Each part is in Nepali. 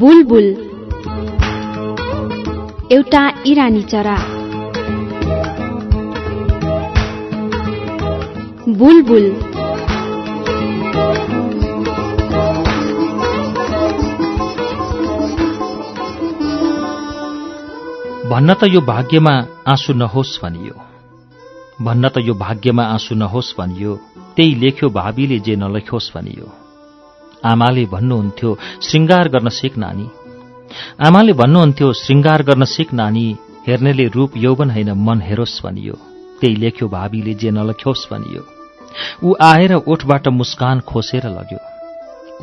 बुलबुल। एउटा इरानी चरा। बुलबुल। भन्न त यो भाग्यमा आँसु नहोस् भनियो। भन्न त यो भाग्यमा आँसु नहोस् भनियो। त्यही लेख्यो भावीले जे नलेखोस् भनियो। आमाले भन्नुहुन्थ्यो श्रृङ्गार गर्न सिक नानी। आमाले भन्नुहुन्थ्यो श्रृङ्गार गर्न सिक नानी हेर्नेले रूप यौवन होइन मन हेरोस् भनियो। त्यही लेख्यो भावीले जे नलेखोस् भनियो। ऊ आएर ओठबाट मुस्कान खोसेर लग्यो।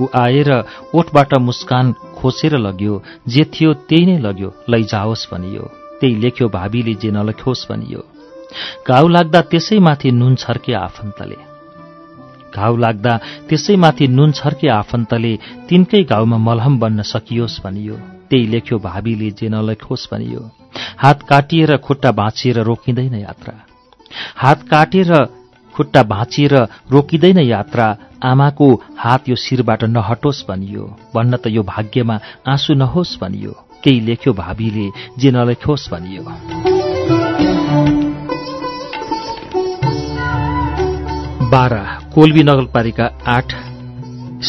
ऊ आएर ओठबाट मुस्कान खोसेर लग्यो जे थियो त्यही नै लग्यो लैजाओस् भनियो। त्यही लेख्यो भावीले जे नलेखोस् भनियो। घाउ लाग्दा त्यसैमाथि नुन छर्के आफन्तले। घाउ लाग्दा त्यसैमाथि नुन छर्के आफन्तले तिनकै घाउमा मलहम बन्न सकियोस् भनियो। त्यही लेख्यो भावीले जे नलेखोस् भनियो। हात काटिएर खुट्टा भाँचिएर रोकिँदैन यात्रा। हात काटेर खुट्टा भाँचिएर रोकिँदैन यात्रा आमाको हात यो शिरबाट नहटोस् भनियो। भन्न त यो भाग्यमा आँसु नहोस् भनियो। केही लेख्यो भावीले जे नलेखोस् भनियो। बाह्र कोल्बी नगरपालिका आठ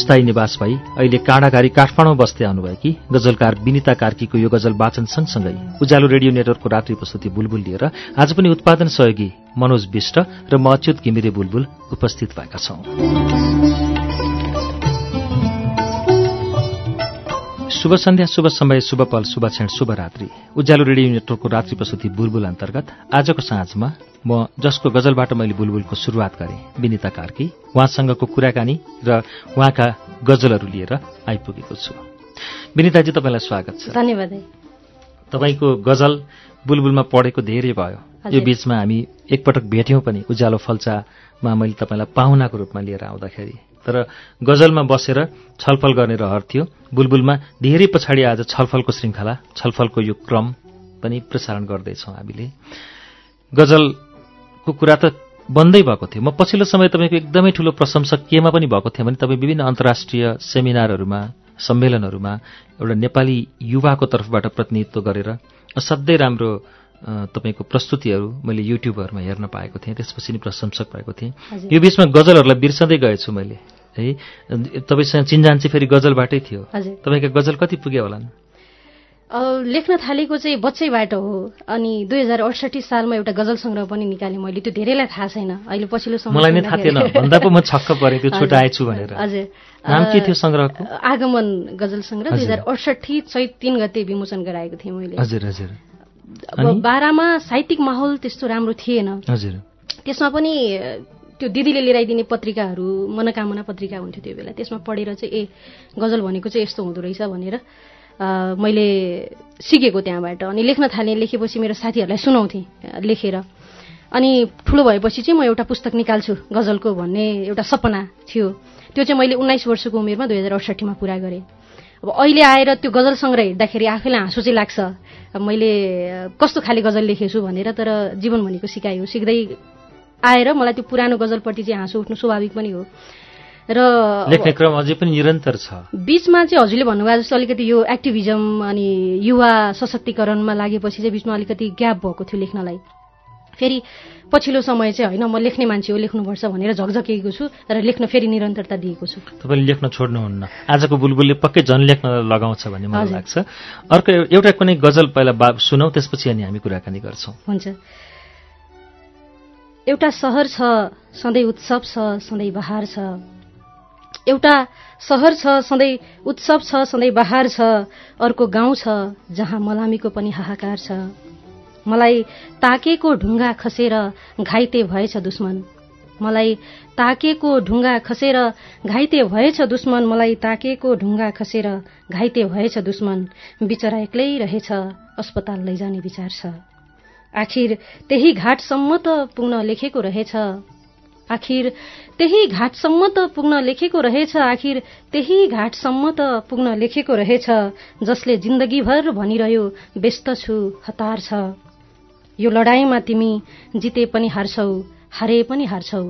स्थायी निवास भई अहिले काँडाघारी काठमाडौँ बस्दै आउनुभएकी गजलकार विनिता कार्कीको यो गजल वाचन सँगसँगै उज्यालो रेडियो नेटवर्कको रात्रि प्रस्तुति बुलबुल लिएर आज पनि उत्पादन सहयोगी मनोज विष्ट र म अच्युत घिमिरे बुलबुल उपस्थित भएका छौं। शुभ सन्ध्या शुभ समय शुभ पल शुभ क्षण शुभ रात्रि। उज्यालो रेडियो नेटवर्कको रात्रि प्रस्तुति बुलबुल अन्तर्गत। आजको साँझमा म जसको गजलबाट मैले बुलबुलको सुरुवात गरेँ विनिता कार्की उहाँसँगको कुराकानी र उहाँका गजलहरू लिएर आइपुगेको छु। विनिताजी तपाईँलाई स्वागत छ। धन्यवाद तपाईँको गजल बुलबुलमा पढेको धेरै भयो। यो बीचमा हामी एकपटक भेट्यौँ पनि उज्यालो फल्चामा मैले तपाईँलाई पाहुनाको रूपमा लिएर आउँदाखेरि। तर गजलमा बसेर छलफल गर्ने रहर थियो। बुलबुलमा धेरै पछाडि आज छलफलको श्रृङ्खला छलफलको यो क्रम पनि प्रसारण गर्दैछौँ हामीले। गजलको कुरा त बन्दै भएको थियो। म पछिल्लो समय तपाईँको एकदमै ठुलो प्रशंसक केमा पनि भएको थियो भने तपाईँ विभिन्न अन्तर्राष्ट्रिय सेमिनारहरूमा सम्मेलनहरूमा एउटा नेपाली युवाको तर्फबाट प्रतिनिधित्व गरेर असाध्यै राम्रो तपाईँको प्रस्तुतिहरू मैले युट्युबहरूमा हेर्न पाएको थिएँ। त्यसपछि नि प्रशंसक भएको थिएँ। यो बिचमा गजलहरूलाई बिर्सँदै गएछु मैले। है? तपाईँसँग चिन्जान चाहिँ फेरि गजलबाटै थियो। तपाईँका गजल कति पुग्यो होला? लेख्न थालेको चाहिँ बच्चैबाट हो। अनि दुई हजार अडसठी सालमा एउटा गजल सङ्ग्रह पनि निकालेँ मैले। त्यो धेरैलाई थाहा छैन। अहिले पछिल्लो समय मलाई नै थाहा थिएन। भन्दा पो म छक्क परेँ त्यो छुट्याएछु भनेर। हजुर। नाम के थियो सङ्ग्रहको? आगमन गजल सङ्ग्रह। दुई हजार अडसठी चैत तिन गते विमोचन गराएको थिएँ मैले। हजुर हजुर। बाह्रमा साहित्यिक माहौल त्यस्तो राम्रो थिएन। हजुर। त्यसमा पनि त्यो दिदीले लिएर आइदिने पत्रिकाहरू मनोकामना पत्रिका हुन्थ्यो त्यो बेला। त्यसमा पढेर चाहिँ ए गजल भनेको चाहिँ यस्तो हुँदो रहेछ भनेर मैले सिकेको त्यहाँबाट। अनि लेख्न थालेँ। लेखेपछि मेरो साथीहरूलाई सुनाउँथेँ लेखेर। अनि ठुलो भएपछि चाहिँ म एउटा पुस्तक निकाल्छु गजलको भन्ने एउटा सपना थियो। त्यो चाहिँ मैले उन्नाइस वर्षको उमेरमा दुई हजार अडसट्ठीमा पुरा गरेँ। अब अहिले आएर त्यो गजल सङ्ग्रह हेर्दाखेरि आफैलाई हाँसो चाहिँ लाग्छ। मैले कस्तो खाले गजल लेखेछु भनेर तर जीवन भनेको सिकाइ हो सिक्दै आएर मलाई त्यो पुरानो गजलपट्टि चाहिँ हाँसो उठ्नु स्वाभाविक पनि हो। र लेख्ने क्रम अझै पनि निरन्तर छ। बिचमा चाहिँ हजुरले भन्नुभयो जस्तो अलिकति यो एक्टिभिजम अनि युवा सशक्तिकरणमा लागेपछि चाहिँ बिचमा अलिकति ग्याप भएको थियो लेख्नलाई। फेरि पछिल्लो समय चाहिँ होइन म लेख्ने मान्छे हो लेख्नुपर्छ भनेर झकझकेको छु र लेख्न फेरि निरन्तरता दिएको छु। तपाईँले लेख्न छोड्नुहुन्न। आजको बुलबुलले पक्कै झन् लेख्न लगाउँछ भन्ने मलाई लाग्छ। अर्को एउटा कुनै गजल पहिला सुनौ त्यसपछि अनि हामी कुराकानी गर्छौँ। हुन्छ। एउटा सहर छ सधैँ उत्सव छ सधैँ बहार छ। एउटा सहर छ सधैँ उत्सव छ सधैँ बहार छ। अर्को गाउँ छ जहाँ मलामीको पनि हाहाकार छ। मलाई ताकेको ढुङ्गा खसेर घाइते भएछ दुश्मन। मलाई ताकेको ढुङ्गा खसेर घाइते भएछ दुश्मन। मलाई ताकेको ढुङ्गा खसेर घाइते भएछ दुश्मन। बिचरा एक्लै रहेछ अस्पताल लैजाने विचार छ। आखिर त्यही घाटसम्म त पुग्न लेखेको रहेछ। आखिर त्यही घाटसम्म त पुग्न लेखेको रहेछ। आखिर त्यही घाटसम्म त पुग्न लेखेको रहेछ। जसले जिन्दगीभर भनिरह्यो व्यस्त छु हतार छ। यो लडाईँमा तिमी जिते पनि हार्छौ हारे पनि हार्छौ।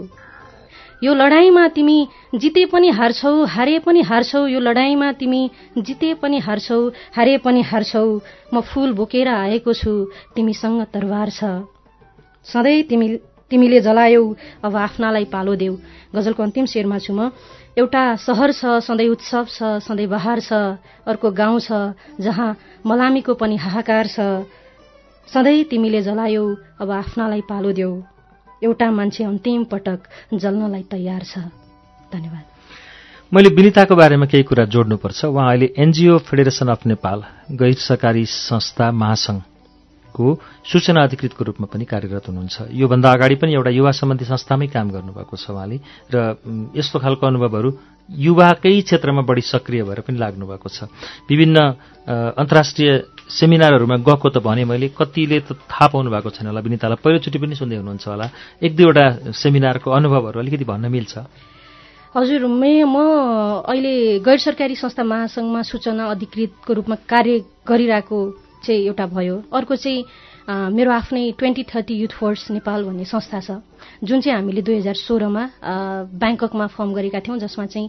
यो लडाईँमा तिमी जिते पनि हार्छौ हारे पनि हार्छौ यो लडाईँमा तिमी जिते पनि हार्छौ हारे पनि हार्छौ म फूल बोकेर आएको छु तिमीसँग तरवार छ। सधैँ तिमी तिमीले जलायौ अब आफ्नालाई पालो देऊ। गजलको अन्तिम शेरमा छु म। एउटा सहर छ सधैँ उत्सव छ सधैँ बहार छ अर्को गाउँ छ जहाँ मलामीको पनि हाहाकार छ। सधैँ तिमीले जलायौ अब आफ्नालाई पालो देऊ। एउटा मान्छे अन्तिम पटक जल्नलाई तयार छ। धन्यवाद। मैले विनिताको बारेमा केही कुरा जोड्नुपर्छ। उहाँ अहिले एनजिओ फेडरेसन अफ नेपाल गैर सरकारी संस्था महासंघ को सूचना अधिकृतको रूपमा पनि कार्यरत हुनुहुन्छ। योभन्दा अगाडि पनि एउटा युवा सम्बन्धी संस्थामै काम गर्नुभएको छ उहाँले र यस्तो खालको अनुभवहरू युवाकै क्षेत्रमा बढी सक्रिय भएर पनि लाग्नुभएको छ। विभिन्न अन्तर्राष्ट्रिय सेमिनारहरूमा गएको त भने मैले कतिले त थाहा पाउनु भएको छैन होला विनितालाई पहिलोचोटि पनि सुन्दै हुनुहुन्छ होला। एक दुईवटा सेमिनारको अनुभवहरू अलिकति भन्न मिल्छ। हजुर मे म अहिले गैर सरकारी संस्था महासङ्घमा सूचना अधिकृतको रूपमा कार्य गरिरहेको चाहिँ एउटा भयो। अर्को चाहिँ मेरो आफ्नै twenty thirty youth force Nepal भन्ने संस्था छ। जुन चाहिँ हामीले दुई हजार सोह्रमा ब्याङ्ककमा फर्म गरेका थियौँ जसमा चाहिँ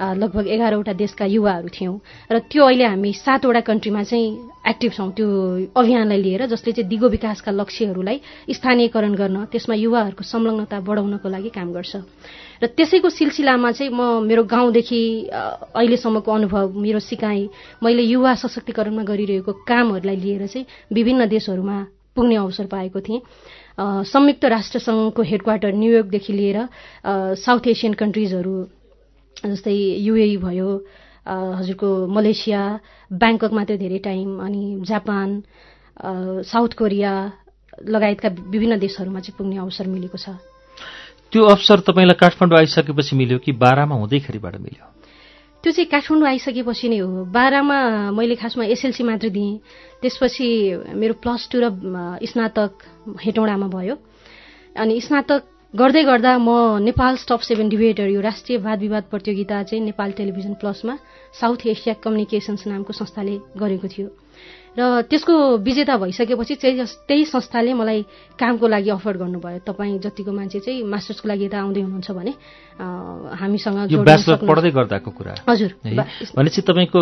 लगभग एघारवटा देशका युवाहरू थियौँ। र त्यो अहिले हामी सातवटा कन्ट्रीमा चाहिँ एक्टिभ छौँ। त्यो अभियानलाई लिएर जसले चाहिँ दिगो विकासका लक्ष्यहरूलाई स्थानीयकरण गर्न त्यसमा युवाहरूको संलग्नता बढाउनको लागि काम गर्छ। र त्यसैको सिलसिलामा चाहिँ म मेरो गाउँदेखि अहिलेसम्मको अनुभव मेरो सिकाइ मैले युवा सशक्तिकरणमा गरिरहेको कामहरूलाई लिएर चाहिँ विभिन्न देशहरूमा पुग्ने अवसर पाएको थिएँ। संयुक्त राष्ट्रसङ्घको हेडक्वार्टर न्युयोर्कदेखि लिएर साउथ एसियन कन्ट्रिजहरू जस्तै युए भयो हजुरको मलेसिया ब्याङ्ककमा त्यो धेरै टाइम अनि जापान साउथ कोरिया लगायतका विभिन्न देशहरूमा चाहिँ पुग्ने अवसर मिलेको छ। त्यो अवसर तपाईँलाई काठमाडौँ आइसकेपछि मिल्यो कि बाह्रमा हुँदैखेरिबाट मिल्यो? त्यो चाहिँ काठमाडौँ आइसकेपछि नै हो। बाह्रमा मैले खासमा एसएलसी मात्र दिएँ। त्यसपछि मेरो प्लस टू र स्नातक हेटौँडामा भयो। अनि स्नातक गर्दै गर्दा म नेपाल स्टप सेभेन डिबेटर यो राष्ट्रिय वाद विवाद प्रतियोगिता चाहिँ नेपाल टेलिभिजन प्लसमा साउथ एसिया कम्युनिकेसन्स नामको संस्थाले गरेको थियो। र त्यसको विजेता भइसकेपछि चाहिँ त्यही संस्थाले मलाई कामको लागि अफर गर्नुभयो। तपाईँ जतिको मान्छे चाहिँ मास्टर्सको लागि यता आउँदै हुनुहुन्छ भने हामीसँग पढ्दै गर्दाको कुरा। हजुर। भनेपछि तपाईँको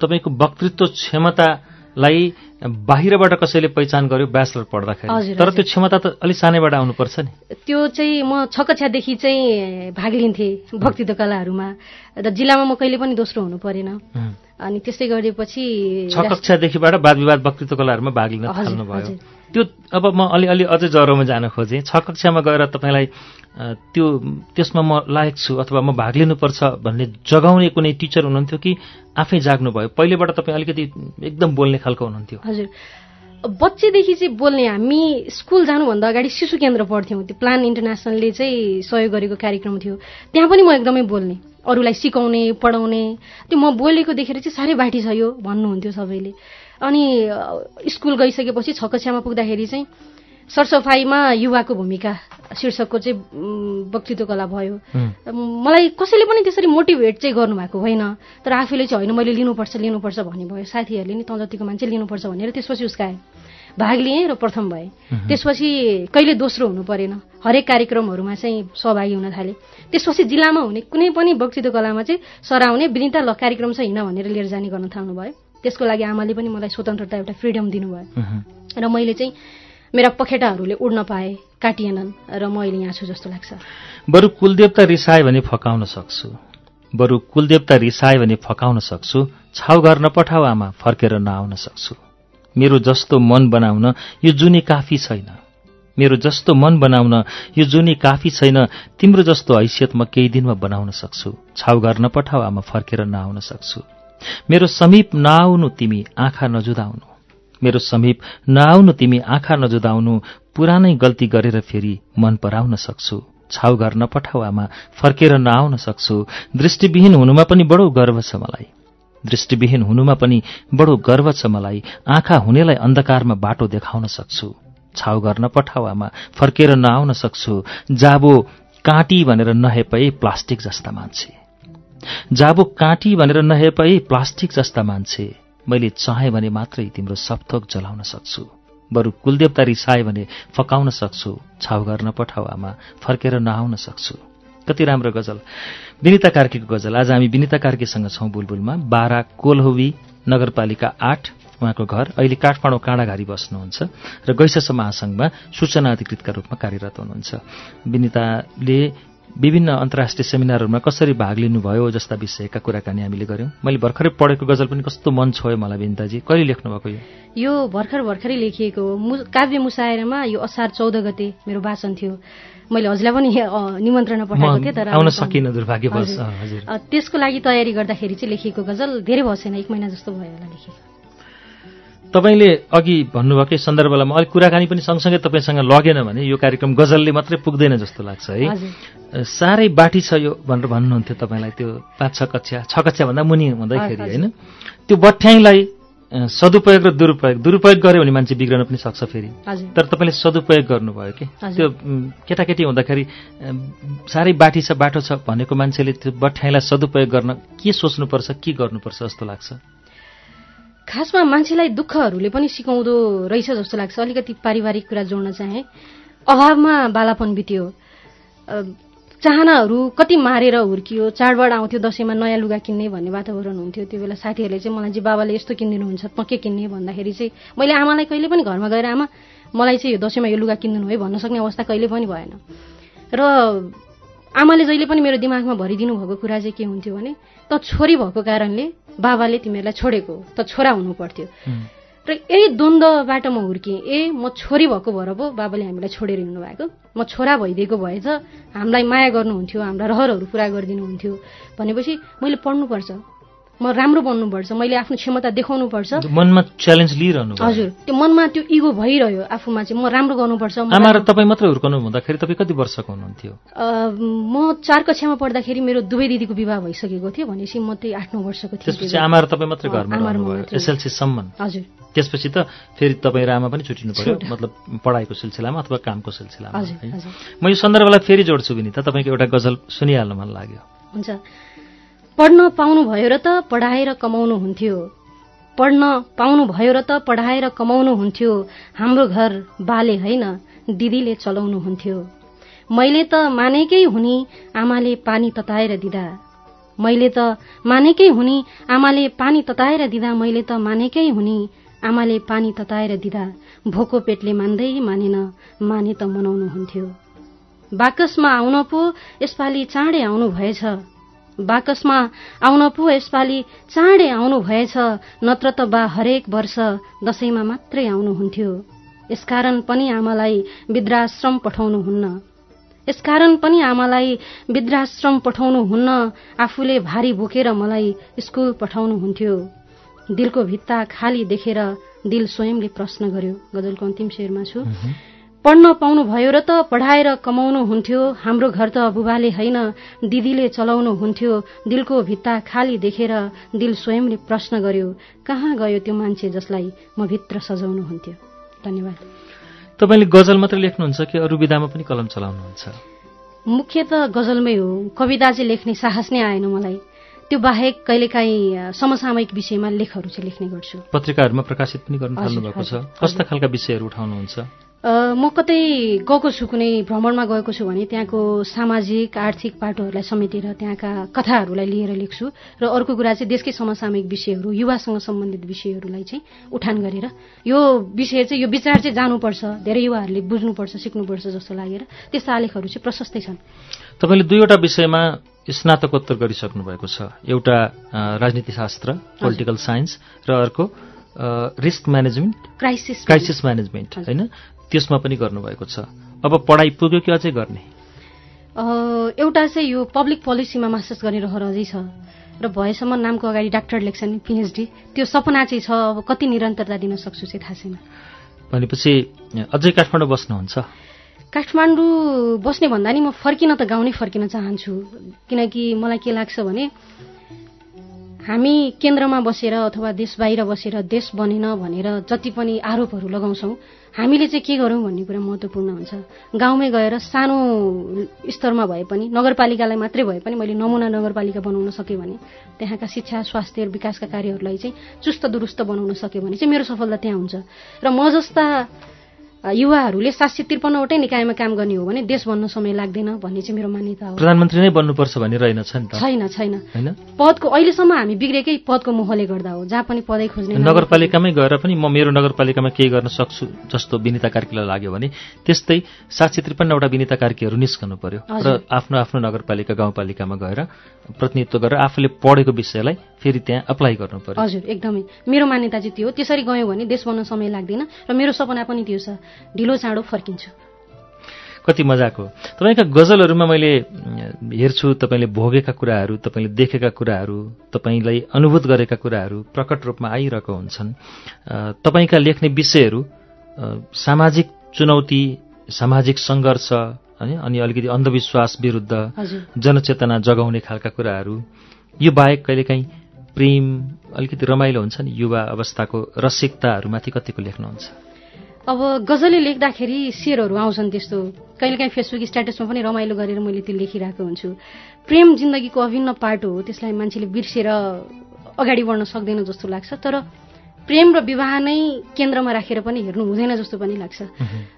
तपाईँको वक्तृत्व क्षमता लाई बाहिरबाट कसैले पहिचान गर्यो ब्याचलर पढ्दाखेरि? तर त्यो क्षमता त अलिक सानैबाट आउनुपर्छ नि। त्यो चाहिँ म छ कक्षादेखि चाहिँ भाग लिन्थेँ वक्तित्व कलाहरूमा। र जिल्लामा म कहिले पनि दोस्रो हुनु परेन। अनि त्यस्तै गरेपछि छ कक्षादेखिबाट वाद विवाद वक्तित्व कलाहरूमा भाग लिन थाल्नुभयो। त्यो अब म अलिअलि अझै जरोमा जान खोजेँ। छ कक्षामा गएर तपाईँलाई त्यो त्यसमा म लायक छु अथवा म भाग लिनुपर्छ भन्ने जगाउने कुनै टिचर हुनुहुन्थ्यो कि आफै जाग्नुभयो? पहिलेबाट तपाईँ अलिकति एकदम बोल्ने खालको हुनुहुन्थ्यो। हजुर। बच्चेदेखि चाहिँ बोल्ने हामी स्कुल जानुभन्दा अगाडि शिशु केन्द्र पढ्थ्यौँ। त्यो प्लान इन्टरनेसनलले चाहिँ सहयोग गरेको कार्यक्रम थियो। त्यहाँ पनि म एकदमै बोल्ने। अरूलाई सिकाउने पढाउने। त्यो म बोलेको देखेर चाहिँ साह्रै बाठी छ यो भन्नुहुन्थ्यो सबैले। अनि स्कुल गइसकेपछि छ कक्षामा पुग्दाखेरि चाहिँ सरसफाइमा युवाको भूमिका शीर्षकको चाहिँ वक्तृत्व कला भयो। मलाई कसैले पनि त्यसरी मोटिभेट चाहिँ गर्नुभएको होइन। तर आफैले चाहिँ होइन मैले लिनुपर्छ लिनुपर्छ भन्ने भयो। साथीहरूले नि तँ जतिको मान्छे लिनुपर्छ भनेर त्यसपछि उसकाएँ। भाग लिएँ र प्रथम भएँ। त्यसपछि कहिले दोस्रो हुनु परेन। हरेक कार्यक्रमहरूमा चाहिँ सहभागी हुन थालेँ। त्यसपछि जिल्लामा हुने कुनै पनि वक्तृत्व कलामा चाहिँ सराउने विनिता ल कार्यक्रम छ हिँड भनेर लिएर जाने गर्न थाल्नुभयो। त्यसको लागि आमाले पनि मलाई स्वतन्त्रता एउटा फ्रिडम दिनुभयो। र मैले चाहिँ मेरा पखेटाहरूले उड्न पाए काटिएनन् र म अहिले यहाँ छु जस्तो लाग्छ। बरु कुलदेवता रिसाए भने फकाउन सक्छु। बरु कुलदेवता रिसाए भने फकाउन सक्छु। छाउ घर नपठाऊ आमा फर्केर नआउन सक्छु। मेरो जस्तो मन बनाउन यो जुनी काफी छैन। मेरो जस्तो मन बनाउन यो जुनी काफी छैन। तिम्रो जस्तो हैसियत म केही दिनमा बनाउन सक्छु। छाउ घर नपठाऊ आमा फर्केर नआउन सक्छु। मेरो समीप नआउनु तिमी आँखा नजुदाउनु। मेरो समीप नआउनु तिमी आँखा नजुदाउनु। पुरानै गल्ती गरेर फेरि मन पराउन सक्छु। छाउ घर नपठाउ आमा फर्केर नआउन सक्छु। दृष्टिविहीन हुनुमा पनि बडो गर्व छ मलाई। दृष्टिविहीन हुनुमा पनि बडो गर्व छ मलाई। आँखा हुनेलाई अन्धकारमा बाटो देखाउन सक्छु। छाउ घर नपठाउ आमा फर्केर नआउन सक्छु। जाबो काँटी भनेर नहेपए प्लास्टिक जस्ता मान्छे। जाबो काँटी भनेर नहेपए प्लास्टिक जस्ता मान्छे। मैले चाहे भने मात्रै तिम्रो सपथोक जलाउन सक्छु। बरु कुलदेवता रिसाए भने फकाउन सक्छु। छाउ गर्न पठाउ आमा फर्केर नआउन सक्छु। कति राम्रो गजल। विनिता कार्कीको गजल। आज हामी विनिता कार्कीसँग छौँ बुलबुलमा। बाह्र कोल्होवी नगरपालिका आठ उहाँको घर। अहिले काठमाडौँ काँडाघारी बस्नुहुन्छ र गैसस महासङ्घमा सूचना अधिकृतका रूपमा कार्यरत हुनुहुन्छ। विनिताले विभिन्न अन्तर्राष्ट्रिय सेमिनारहरूमा कसरी भाग लिनुभयो जस्ता विषयका कुराकानी हामीले गऱ्यौँ मैले भर्खरै पढेको गजल पनि कस्तो मन छोयो मलाई विनिताजी। कहिले लेख्नुभएको यो? यो भर्खर भर्खरै लेखिएको हो। काव्य मुसायरमा यो असार चौध गते मेरो वाचन थियो। मैले हजुरलाई पनि निमन्त्रणा पठाएको थिएँ तर आउन सकिनँ दुर्भाग्यवश। हजुर। त्यसको लागि तयारी गर्दाखेरि चाहिँ लेखिएको गजल धेरै भएको छैन एक महिना जस्तो भयो होला लेखेको। तपाईँले अघि भन्नुभएकै सन्दर्भलाई म अलिक कुराकानी पनि सँगसँगै तपाईँसँग लगेन भने यो कार्यक्रम गजलले मात्रै पुग्दैन जस्तो लाग्छ है? साह्रै बाठी छ यो भनेर भन्नुहुन्थ्यो तपाईँलाई त्यो पाँच छ कक्षा छ कक्षाभन्दा मुनि हुँदैखेरि होइन? त्यो बठ्याङलाई सदुपयोग र दुरुपयोग। दुरुपयोग गऱ्यो भने मान्छे बिग्रन पनि सक्छ फेरि। तर तपाईँले सदुपयोग गर्नुभयो कि? त्यो केटाकेटी हुँदाखेरि साह्रै बाठी छ बाटो छ भनेको मान्छेले त्यो बठ्याइलाई सदुपयोग गर्न के सोच्नुपर्छ के गर्नुपर्छ जस्तो लाग्छ? खासमा मान्छेलाई दुःखहरूले पनि सिकाउँदो रहेछ जस्तो लाग्छ। अलिकति पारिवारिक कुरा जोड्न चाहे। अभावमा बालापन बित्यो। चाहनाहरू कति मारेर हुर्कियो चाडबाड आउँथ्यो दसैँमा नयाँ लुगा किन्ने भन्ने वातावरण हुन्थ्यो त्यो बेला साथीहरूले चाहिँ मलाई चाहिँ बाबाले यस्तो किनिदिनुहुन्छ म के किन्ने? भन्दाखेरि चाहिँ मैले आमालाई कहिले पनि घरमा गएर आमा मलाई चाहिँ यो दसैँमा यो लुगा किनिदिनु है भन्न सक्ने अवस्था कहिले पनि भएन। र आमाले जहिले पनि मेरो दिमागमा भरिदिनु भएको कुरा चाहिँ के हुन्थ्यो भने त छोरी भएको कारणले बाबाले तिमीहरूलाई छोडेको त छोरा हुनु पर्थ्यो। र यही द्वन्द्वबाट म हुर्केँ ए म छोरी भएको भएर पो बाबाले हामीलाई छोडेर हिँड्नु भएको। म छोरा भइदिएको भएछ। हामीलाई माया गर्नुहुन्थ्यो। हाम्रा रहरहरू पुरा गरिदिनुहुन्थ्यो। भनेपछि मैले पढ्नुपर्छ। म राम्रो बन्नुपर्छ मैले आफ्नो क्षमता देखाउनुपर्छ। मनमा च्यालेन्ज लिइरहनु हजुर त्यो मनमा त्यो इगो भइरह्यो आफूमा चाहिँ म राम्रो गर्नुपर्छ आमा र तपाईँ मात्रै हुर्काउनु हुँदाखेरि तपाईँ कति वर्षको हुनुहुन्थ्यो? म चार कक्षामा पढ्दाखेरि मेरो दुवै दिदीको विवाह भइसकेको थियो भनेपछि म त्यही आठ नौ वर्षको थिएँ त्यसपछि आमा र तपाईँ मात्रै घरमा एसएलसीसम्म हजुर। त्यसपछि त फेरि तपाईँ र आमा पनि छुटिनु पर्यो मतलब पढाइको सिलसिलामा अथवा कामको सिलसिलामा म यो सन्दर्भलाई फेरि जोड्छु त तपाईँको एउटा गजल सुनिहाल्नु मन लाग्यो। हुन्छ। पढ्न पाउनुभयो र त पढाएर कमाउनुहुन्थ्यो पढ्न पाउनुभयो र त पढाएर कमाउनुहुन्थ्यो हाम्रो घर बाले होइन दिदीले चलाउनुहुन्थ्यो मैले त मानेकै हुने आमाले पानी तताएर दिँदा। मैले त मानेकै हुने आमाले पानी तताएर दिँदा। मैले त मानेकै हुने आमाले पानी तताएर दिँदा। भोको पेटले मान्दै मानेन माने त मनाउनुहुन्थ्यो बाकसमा आउन पो यसपालि चाँडै आउनु भएछ बाकसमा आउन पो यसपालि चाँडै आउनु भएछ नत्र त बा हरेक वर्ष दशैंमा मात्रै आउनुहुन्थ्यो। यसकारण पनि आमालाई वृद्धाश्रम पठाउनुहुन्न। यसकारण पनि आमालाई वृद्धाश्रम पठाउनुहुन्न आफूले भारी बोकेर मलाई स्कुल पठाउनुहुन्थ्यो। दिलको भित्ता खाली देखेर दिल स्वयंले प्रश्न गर्यो। गजलको अन्तिम शेरमा छु। पढ्न पाउनुभयो र त पढाएर कमाउनुहुन्थ्यो हाम्रो घर त बुबाले होइन दिदीले चलाउनुहुन्थ्यो दिलको भित्ता खाली देखेर दिल स्वयंले प्रश्न गर्यो कहाँ गयो त्यो मान्छे जसलाई म भित्र सजाउनुहुन्थ्यो धन्यवाद। तपाईँले गजल मात्र लेख्नुहुन्छ कि अरू विधामा पनि कलम चलाउनुहुन्छ? मुख्य त गजलमै हो। कविता चाहिँ लेख्ने साहस नै आएन मलाई। त्यो बाहेक कहिलेकाहीँ समसामयिक विषयमा लेखहरू चाहिँ लेख्ने गर्छु। पत्रिकाहरूमा प्रकाशित पनि गर्नु थाल्नु भएको छ। कस्ता खालका विषयहरू उठाउनुहुन्छ? म कतै गएको छु कुनै भ्रमणमा गएको छु भने त्यहाँको सामाजिक आर्थिक पाटोहरूलाई समेटेर त्यहाँका कथाहरूलाई लिएर लेख्छु र अर्को कुरा चाहिँ देशकै समसामयिक विषयहरू युवासँग सम्बन्धित विषयहरूलाई चाहिँ उठान गरेर यो विषय चाहिँ यो विचार चाहिँ जानुपर्छ धेरै युवाहरूले बुझ्नुपर्छ सिक्नुपर्छ जस्तो लागेर त्यस्ता आलेखहरू चाहिँ प्रशस्तै छन्। तपाईँले दुईवटा विषयमा स्नातकोत्तर गरिसक्नु भएको छ। एउटा राजनीतिशास्त्र पोलिटिकल साइन्स र अर्को risk management. Crisis crisis management होइन? त्यसमा पनि गर्नुभएको छ। अब पढाइ पुग्यो कि अझै गर्ने? एउटा चाहिँ यो पब्लिक पोलिसीमा मास्टर्स गर्ने रहर अझै छ र भएसम्म नामको अगाडि डाक्टर लेख्छ नि पिएचडी त्यो सपना चाहिँ छ अब कति निरन्तरता दिन सक्छु चाहिँ थाहा छैन। भनेपछि अझै काठमाडौँ बस्नुहुन्छ? काठमाडौँ बस्ने भन्दा नि म फर्किन त गाउँ नै फर्किन चाहन्छु। किनकि मलाई के लाग्छ भने हामी केन्द्रमा बसेर अथवा देश बाहिर बसेर देश बनेन भनेर जति पनि आरोपहरू लगाउँछौँ हामीले चाहिँ के गरौँ भन्ने कुरा महत्त्वपूर्ण हुन्छ। गाउँमै गएर सानो स्तरमा भए पनि नगरपालिकालाई मात्रै भए पनि मैले नमुना नगरपालिका बनाउन सकेँ भने त्यहाँका शिक्षा स्वास्थ्य विकासका कार्यहरूलाई चाहिँ चुस्त दुरुस्त बनाउन सक्यो भने चाहिँ मेरो सफलता त्यहाँ हुन्छ। र म जस्ता युवाहरूले सात सय त्रिपन्नवटै निकायमा काम गर्ने हो भने देश बन्न समय लाग्दैन भन्ने चाहिँ मेरो मान्यता हो। प्रधानमन्त्री नै बन्नुपर्छ भन्ने रहेनछ नि त। छैन छैन। पदको अहिलेसम्म हामी बिग्रेकै पदको मोहले गर्दा हो जहाँ पनि पदै खोज्ने नगरपालिकामै गएर पनि म मेरो नगरपालिकामा केही गर्न सक्छु जस्तो विनिता कार्कीलाई लाग्यो भने त्यस्तै सात सय त्रिपन्नवटा विनिता कार्कीहरू निस्कनु पर्यो र आफ्नो आफ्नो नगरपालिका गाउँपालिकामा गएर प्रतिनिधित्व गरेर आफूले पढेको विषयलाई फेरि त्यहाँ अप्लाई गर्नु पर्यो। हजुर एकदमै। मेरो मान्यता चाहिँ त्यो हो। त्यसरी गयो भने देश बन्न समय लाग्दैन र मेरो सपना पनि त्यो छ। ढिलो चाँडो फर्किन्छु। कति मजाको। तपाईँका गजलहरूमा मैले हेर्छु तपाईँले भोगेका कुराहरू तपाईँले देखेका कुराहरू तपाईँलाई अनुभूत गरेका कुराहरू प्रकट रूपमा आइरहेको हुन्छन्। तपाईँका लेख्ने विषयहरू सामाजिक चुनौती सामाजिक सङ्घर्ष होइन अनि अलिकति अन्धविश्वास विरुद्ध जनचेतना जगाउने खालका कुराहरू यो बाहेक कहिलेकाहीँ प्रेम अलिकति रमाइलो हुन्छ नि युवा अवस्थाको रसिकताहरूमाथि कतिको लेख्नुहुन्छ? अब गजलले लेख्दाखेरि शेरहरू आउँछन् त्यस्तो। कहिलेकाहीँ फेसबुक स्ट्याटसमा पनि रमाइलो गरेर मैले त्यो लेखिरहेको हुन्छु। प्रेम जिन्दगीको अभिन्न पार्ट हो त्यसलाई मान्छेले बिर्सेर अगाडि बढ्न सक्दैन जस्तो लाग्छ तर प्रेम र विवाह नै केन्द्रमा राखेर पनि हेर्नु हुँदैन जस्तो पनि लाग्छ।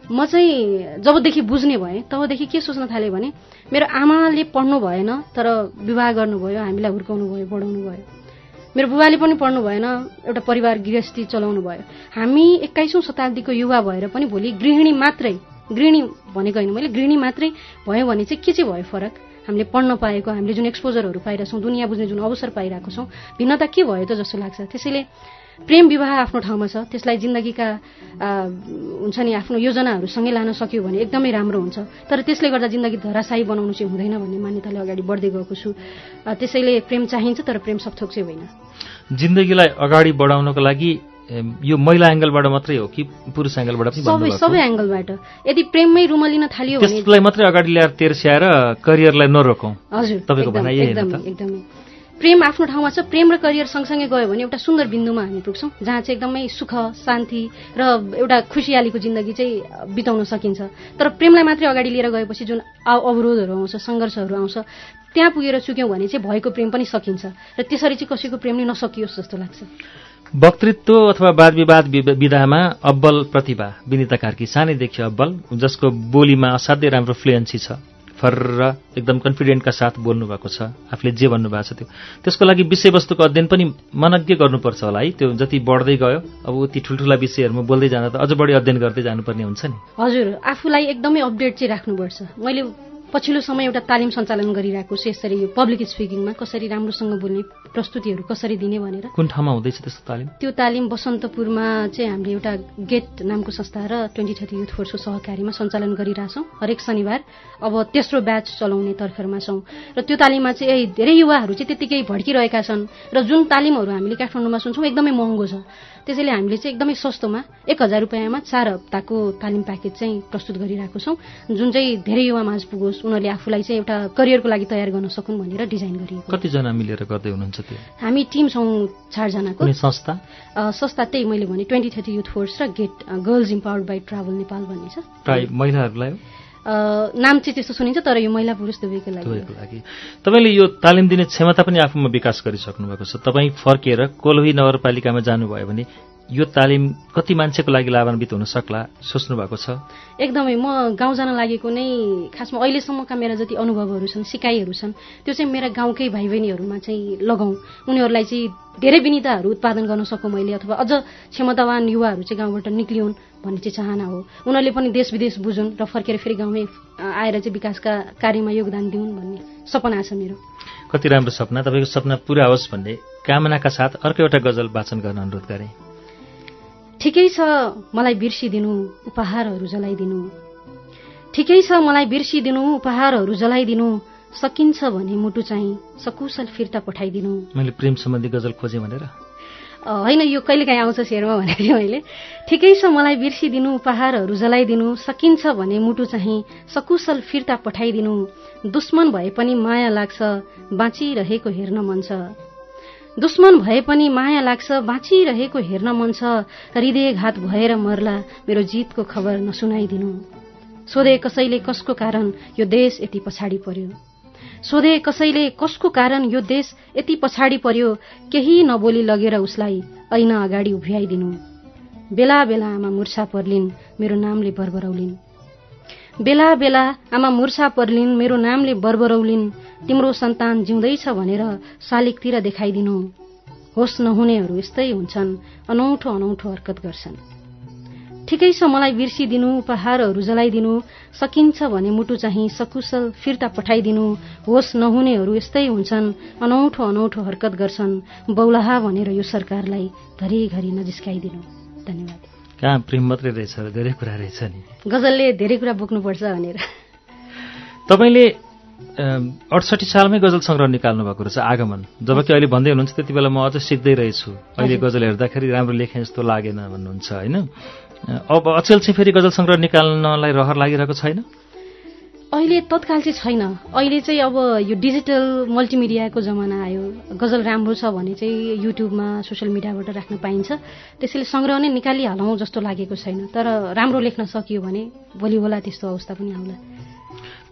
म चाहिँ जबदेखि बुझ्ने भएँ तबदेखि के सोच्न थालेँ भने मेरो आमाले पढ्नु भएन तर विवाह गर्नुभयो हामीलाई हुर्काउनु भयो बढाउनु भयो। मेरो बुबाले पनि पढ्नु भएन एउटा परिवार गृहस्थी चलाउनु भयो। हामी एक्काइसौँ शताब्दीको युवा भएर पनि भोलि गृहिणी मात्रै गृहिणी भनेको होइन मैले गृहिणी मात्रै भयो भने चाहिँ के चाहिँ भयो फरक? हामीले पढ्न पाएको हामीले जुन एक्सपोजरहरू पाइरहेको छौँ दुनियाँ बुझ्ने जुन अवसर पाइरहेको छौँ भिन्नता के भयो त जस्तो लाग्छ? त्यसैले प्रेम विवाह आफ्नो ठाउँमा छ त्यसलाई जिन्दगीका हुन्छ नि आफ्नो योजनाहरूसँगै लान सक्यो भने एकदमै राम्रो हुन्छ। तर त्यसले गर्दा जिन्दगी धराशायी बनाउनु चाहिँ हुँदैन भन्ने मान्यताले अगाडि बढ्दै गएको छु। त्यसैले प्रेम चाहिन्छ तर प्रेम सपथोक चाहिँ होइन। जिन्दगीलाई अगाडि बढाउनको लागि यो महिला एङ्गलबाट मात्रै हो कि पुरुष एङ्गलबाट सबै सबै एङ्गलबाट। यदि प्रेममै रुमलिन थालियो भने त्यसलाई मात्रै अगाडि ल्याएर तेर्स्याएर करियरलाई नरोकौँ। हजुर तपाईँको भनाइ एकदमै। प्रेम आफ्नो ठाउँमा छ प्रेम र करियर सँगसँगै गयो भने एउटा सुन्दर बिन्दुमा हामी पुग्छौँ जहाँ चाहिँ एकदमै सुख शान्ति र एउटा खुसियालीको जिन्दगी चाहिँ बिताउन सकिन्छ। तर प्रेमलाई मात्रै अगाडि लिएर गएपछि जुन अवरोधहरू आउँछ सङ्घर्षहरू आउँछ त्यहाँ पुगेर चुक्यौँ भने चाहिँ भएको प्रेम पनि सकिन्छ र त्यसरी चाहिँ कसैको प्रेम नै नसकियोस् जस्तो लाग्छ। वक्तृत्व अथवा वाद विवाद विधामा अब्बल प्रतिभा विनिता कार्की सानैदेखि अब्बल जसको बोलीमा असाध्यै राम्रो फ्लुएन्सी छ। फर्र एकदम कन्फिडेन्टका साथ बोल्नुभएको छ आफूले जे भन्नुभएको छ त्यो। त्यसको लागि विषयवस्तुको अध्ययन पनि मनज्ञ गर्नुपर्छ होला है। त्यो जति बढ्दै गयो अब उति ठुल्ठुला विषयहरूमा बोल्दै जाँदा त अझ बढी अध्ययन गर्दै जानुपर्ने हुन्छ नि। हजुर आफूलाई एकदमै अपडेट चाहिँ राख्नुपर्छ। मैले पछिल्लो समय एउटा तालिम सञ्चालन गरिरहेको छु यसरी यो पब्लिक स्पिकिङमा कसरी राम्रोसँग बोल्ने प्रस्तुतिहरू कसरी दिने भनेर। कुन ठाउँमा हुँदैछ त्यस्तो तालिम? त्यो तालिम बसन्तपुरमा चाहिँ हामीले एउटा गेट नामको संस्था र ट्वेन्टी थर्टी युथ फोर्सको सहकारीमा सञ्चालन गरिरहेछौँ हरेक शनिबार। अब तेस्रो ब्याच चलाउने तर्फरमा छौँ। र त्यो तालिममा चाहिँ धेरै युवाहरू चाहिँ त्यत्तिकै भड्किरहेका छन्। र जुन तालिमहरू हामीले काठमाडौँमा सुन्छौँ एकदमै महँगो छ। त्यसैले हामीले चाहिँ एकदमै सस्तोमा एक हजार रुपियाँमा चार हप्ताको तालिम प्याकेज चाहिँ प्रस्तुत गरिरहेको छौँ। जुन चाहिँ धेरै युवा माझ पुगोस् उनीहरूले आफूलाई चाहिँ एउटा करियरको लागि तयार गर्न सकुन् भनेर डिजाइन गरिएको। कतिजना मिलेर गर्दै हुनुहुन्छ त्यो? हामी टिम छौँ चारजनाको। संस्था? संस्था त्यही मैले भने ट्वेन्टी थर्टी युथ फोर्स र get girls empowered by travel Nepal भन्ने छ। महिलाहरूलाई नाम चाहिँ त्यस्तो सुनिन्छ तर यो महिला पुरुष दुवैको लागि तपाईँले यो तालिम दिने क्षमता पनि आफूमा विकास गरिसक्नु भएको छ। तपाईँ फर्केर कोलोही नगरपालिकामा जानुभयो भने यो तालिम कति मान्छेको लागि लाभान्वित हुन सक्ला? सोच्नु भएको छ। एकदमै म गाउँ जान लागेको नै खासमा अहिलेसम्मका मेरा जति अनुभवहरू छन् सिकाइहरू छन् त्यो चाहिँ मेरा गाउँकै भाइ बहिनीहरूमा चाहिँ लगाउँ। उनीहरूलाई चाहिँ धेरै विनिताहरू उत्पादन गर्न सकौँ मैले अथवा अझ क्षमतावान युवाहरू चाहिँ गाउँबाट निक्लिउन् भन्ने चाहिँ चाहना हो। उनीहरूले पनि देश विदेश बुझुन् र फर्केर फेरि गाउँमै आएर चाहिँ विकासका कार्यमा योगदान दिउन् भन्ने सपना छ मेरो। कति राम्रो सपना। तपाईँको सपना पुरा होस् भन्ने कामनाका साथ अर्को एउटा गजल वाचन गर्न अनुरोध गरेँ। ठिकै छ मलाई बिर्सिदिनु उपहारहरू जलाइदिनु। ठिकै छ मलाई बिर्सिदिनु उपहारहरू जलाइदिनु। सकिन्छ भने मुटु चाहिँ सकुशल फिर्ता पठाइदिनु। मैले प्रेम सम्बन्धी गजल खोजेँ भनेर? होइन यो कहिले काहीँ आउँछ शेरमा भनेको थिएँ मैले। ठिकै छ मलाई बिर्सिदिनु उपहारहरू जलाइदिनु। सकिन्छ भने मुटु चाहिँ सकुशल फिर्ता पठाइदिनु। दुश्मन भए पनि माया लाग्छ बाँचिरहेको हेर्न मन छ। दुश्मन भए पनि माया लाग्छ बाँचिरहेको हेर्न मन छ। हृदयघात भएर मर्ला मेरो जितको खबर नसुनाइदिनु। सोधे कसैले कसको कारण यो देश यति पछाडि पर्यो? सोधे कसैले कसको कारण यो देश यति पछाडि पर्यो? केही नबोली लगेर उसलाई ऐना अगाडि उभ्याइदिनु। बेला बेला आमा मुर्छा पर्लिन् मेरो नामले बरबरौलिन्। बेला बेला आमा मुर्छा पर्लिन् मेरो नामले बरबरौलिन् तिम्रो सन्तान जिउँदैछ भनेर शालिकतिर देखाइदिनु। होस् नहुनेहरू यस्तै हुन्छन् अनौठो अनौठो हरकत गर्छन्। ठिकै छ मलाई बिर्सिदिनु उपहारहरू जलाइदिनु सकिन्छ भने मुटु चाहिँ सकुशल फिर्ता पठाइदिनु। होस् नहुनेहरू यस्तै हुन्छन् अनौठो अनौठो हरकत गर्छन् बौलाहा भनेर यो सरकारलाई घरिघरि नजिस्काइदिनु। धन्यवाद। कहाँ प्रेम मात्रै रहेछ धेरै कुरा रहेछ नि। गजलले धेरै कुरा बोक्नुपर्छ भनेर। तपाईँले अडसठी सालमै गजल सङ्ग्रह निकाल्नु भएको रहेछ आगमन। जबकि अहिले भन्दै हुनुहुन्छ त्यति बेला म अझ सिक्दै रहेछु। अहिले गजल हेर्दाखेरि राम्रो लेखेँ जस्तो लागेन भन्नुहुन्छ होइन? अब अचेल चाहिँ फेरि गजल सङ्ग्रह निकाल्नलाई रहर लागिरहेको छैन? अहिले तत्काल चाहिँ छैन। अहिले चाहिँ अब यो डिजिटल मल्टिमिडियाको जमाना आयो। गजल राम्रो छ भने चाहिँ युट्युबमा सोसियल मिडियाबाट राख्न पाइन्छ। त्यसैले सङ्ग्रह नै निकालिहालौँ जस्तो लागेको छैन। तर राम्रो लेख्न सकियो भने भोलि होला त्यस्तो अवस्था पनि आउला।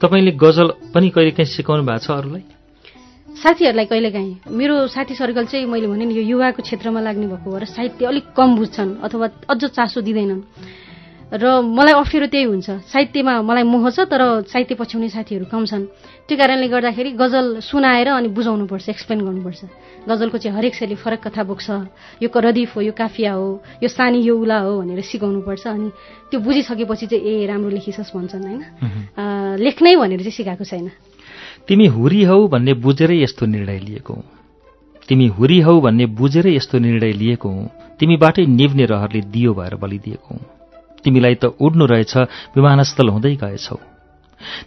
तपाईँले गजल पनि कहिले काहीँ सिकाउनु भएको छ अरूलाई? साथीहरूलाई कहिलेकाहीँ। मेरो साथी सर्कल चाहिँ मैले भने नि यो युवाको क्षेत्रमा लाग्ने भएको भएर साहित्य अलिक कम बुझ्छन् अथवा अझ चासो दिँदैनन्। र मलाई अप्ठ्यारो त्यही हुन्छ। साहित्यमा मलाई मोह छ तर साहित्य पछ्याउने साथीहरू कम छन्। त्यो कारणले गर्दाखेरि गजल सुनाएर अनि बुझाउनुपर्छ एक्सप्लेन गर्नुपर्छ। गजलको चाहिँ हरेक शैली फरक कथा बोक्छ। यो रदिफ हो यो काफिया हो यो सानी यो उला हो भनेर सिकाउनुपर्छ अनि त्यो बुझिसकेपछि चाहिँ ए राम्रो लेखिसस् भन्छन् होइन? लेख्नै भनेर चाहिँ सिकाएको छैन। तिमी हुरी हौ भन्ने बुझेरै यस्तो निर्णय लिएको हुँ। तिमी हुरी हौ भन्ने बुझेरै यस्तो निर्णय लिएको हुँ। तिमीबाटै निभ्ने रहरले दियो भएर बलिदिएको हुँ। तिमीलाई त उड्नु रहेछ विमानस्थल हुँदै गएछौ।